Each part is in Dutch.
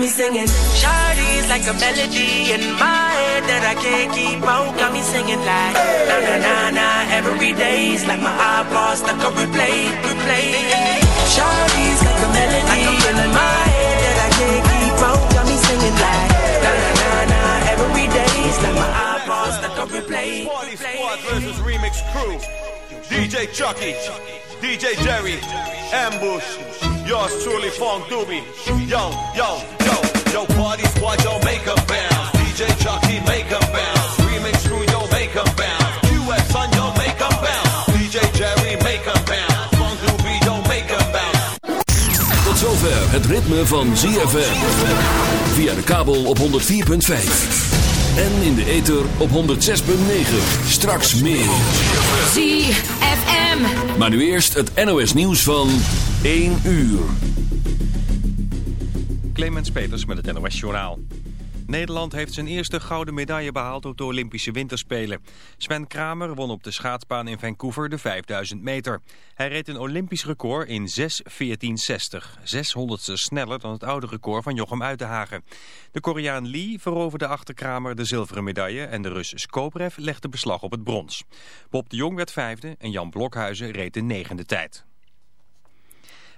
me singing. Shawty's like a melody in my head that I can't keep out. Got me singing like na na na na. Every day's like my iPod stuck on replay, replay. Shawty's like a melody in my head that I can't keep out. Got me singing like na na na na. Every day's like my iPod stuck on replay, Party. Squad versus Remix Crew. DJ Chucky, DJ Jerry, Ambush. Yours truly, Funk Doobie. Yo, yo, yo, yo, Party Squad, yo, make 'em bounce. DJ Chucky, make 'em bounce. Remix Crew, yo, make 'em bounce. QF, son, yo, make 'em bounce. DJ Jerry, make 'em bounce. Funk Doobie, yo, make 'em bounce. Tot zover het ritme van ZFM. Via de kabel op 104.5. En in de ether op 106.9. Straks meer. ZFM. Maar nu eerst het NOS nieuws van 1 uur. Clemens Peters met het NOS Journaal. Nederland heeft zijn eerste gouden medaille behaald op de Olympische Winterspelen. Sven Kramer won op de schaatsbaan in Vancouver de 5000 meter. Hij reed een Olympisch record in 6.14.60. 600 sneller dan het oude record van Jochem Uitenhagen. De Koreaan Lee veroverde achter Kramer de zilveren medaille... en de Rus Skobrev legde beslag op het brons. Bob de Jong werd vijfde en Jan Blokhuizen reed de negende tijd.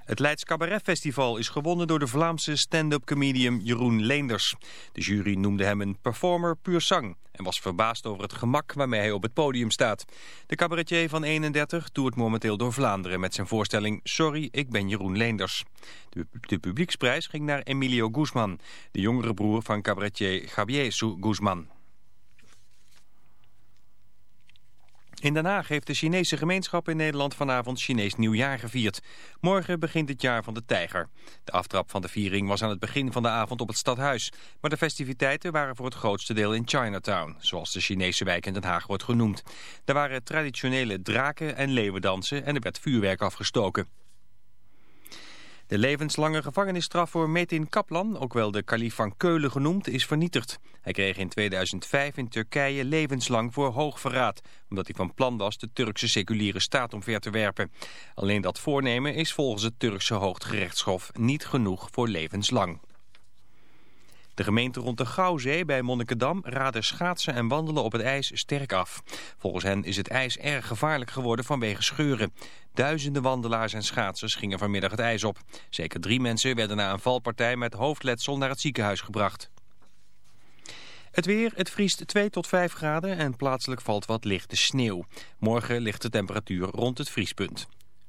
Het Leids Cabaret Festival is gewonnen door de Vlaamse stand-up comedian Jeroen Leenders. De jury noemde hem een performer puur sang en was verbaasd over het gemak waarmee hij op het podium staat. De cabaretier van 31 toert momenteel door Vlaanderen met zijn voorstelling Sorry, ik ben Jeroen Leenders. De, de publieksprijs ging naar Emilio Guzman, de jongere broer van cabaretier Javier Guzman. In Den Haag heeft de Chinese gemeenschap in Nederland vanavond Chinees nieuwjaar gevierd. Morgen begint het jaar van de tijger. De aftrap van de viering was aan het begin van de avond op het stadhuis. Maar de festiviteiten waren voor het grootste deel in Chinatown, zoals de Chinese wijk in Den Haag wordt genoemd. Er waren traditionele draken- en leeuwendansen en er werd vuurwerk afgestoken. De levenslange gevangenisstraf voor Metin Kaplan, ook wel de kalif van Keulen genoemd, is vernietigd. Hij kreeg in 2005 in Turkije levenslang voor hoogverraad, omdat hij van plan was de Turkse seculiere staat omver te werpen. Alleen dat voornemen is volgens het Turkse Hooggerechtshof niet genoeg voor levenslang. De gemeente rond de Gouwzee bij Monnikendam raden schaatsen en wandelen op het ijs sterk af. Volgens hen is het ijs erg gevaarlijk geworden vanwege scheuren. Duizenden wandelaars en schaatsers gingen vanmiddag het ijs op. Zeker drie mensen werden na een valpartij met hoofdletsel naar het ziekenhuis gebracht. Het weer, het vriest 2 tot 5 graden en plaatselijk valt wat lichte sneeuw. Morgen ligt de temperatuur rond het vriespunt.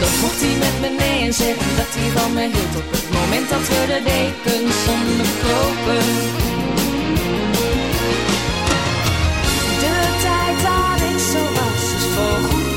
Dan mocht hij met me nee en zeggen dat hij van me hield op het moment dat we de dekens onderkopen. De tijd dat ik zo was, is voorgoed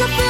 should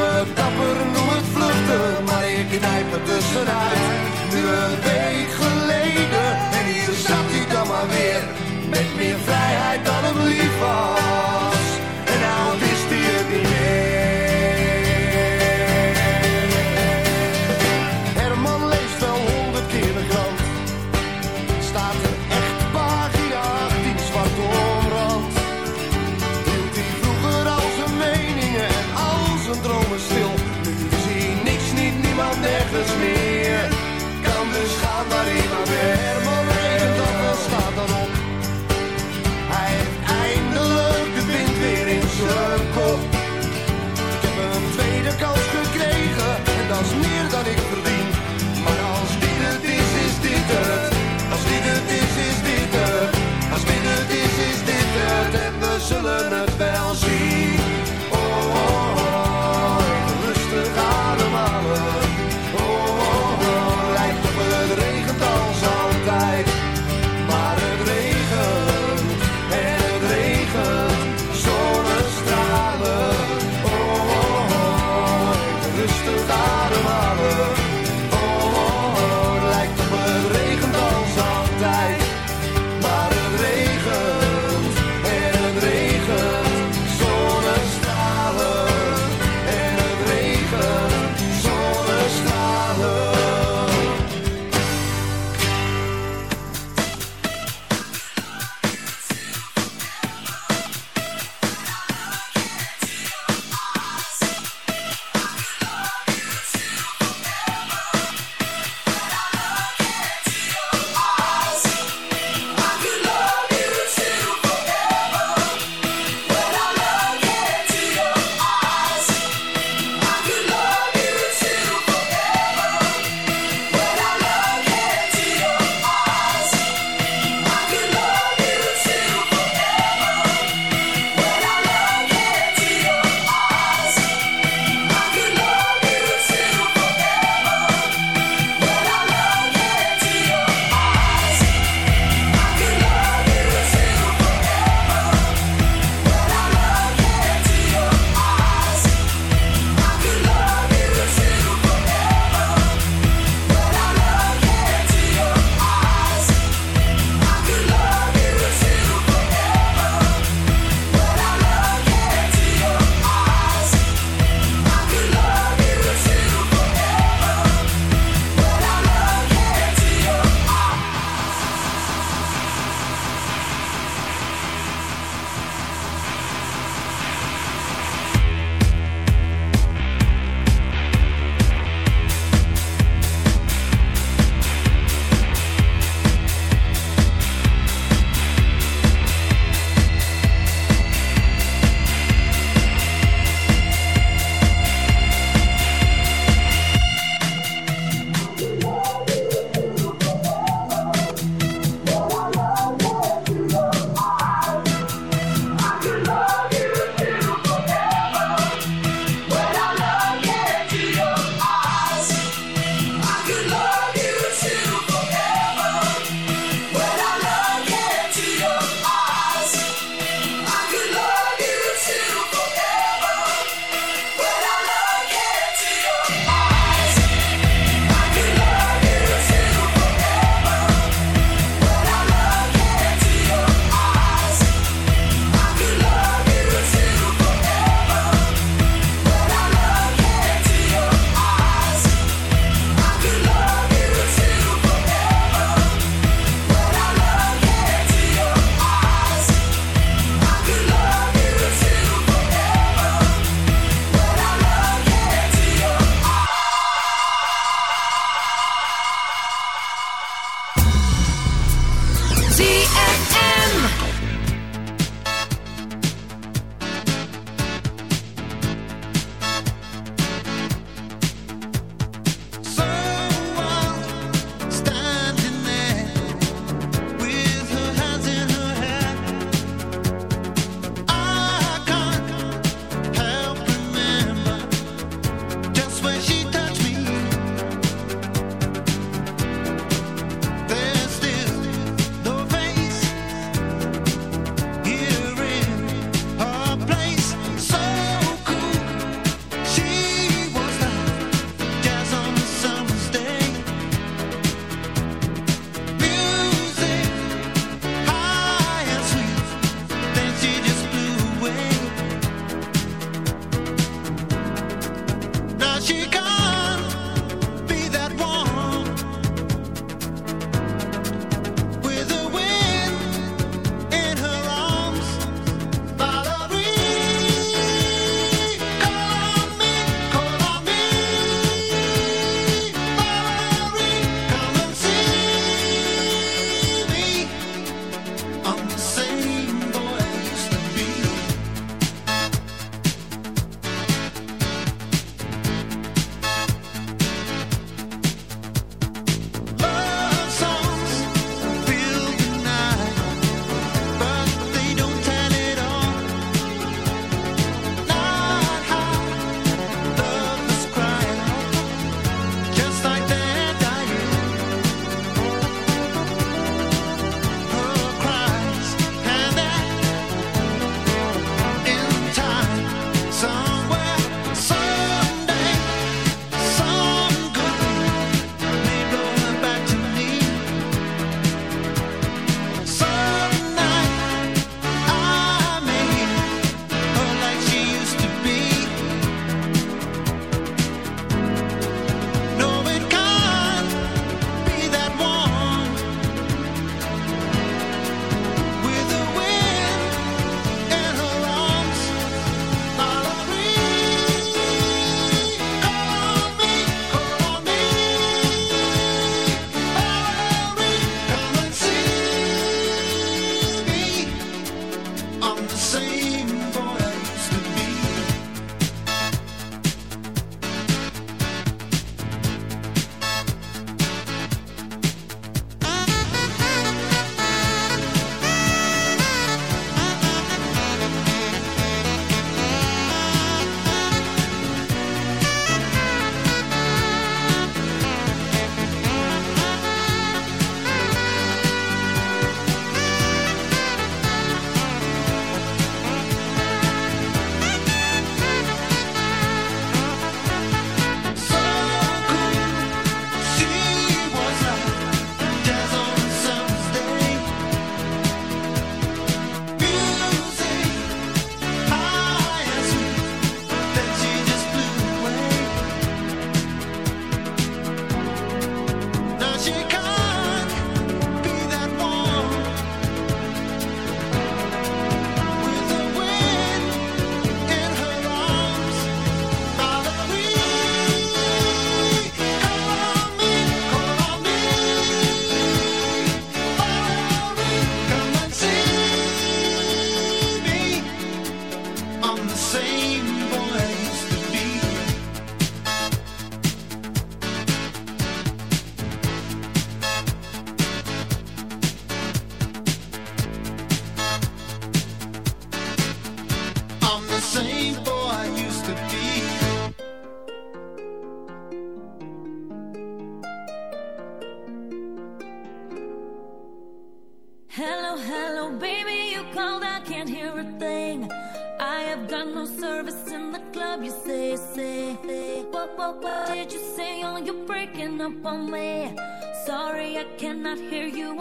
het dapper, noem het vluchten, maar ik knijp er tussenuit. Nu het weet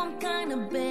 I'm kind of baby.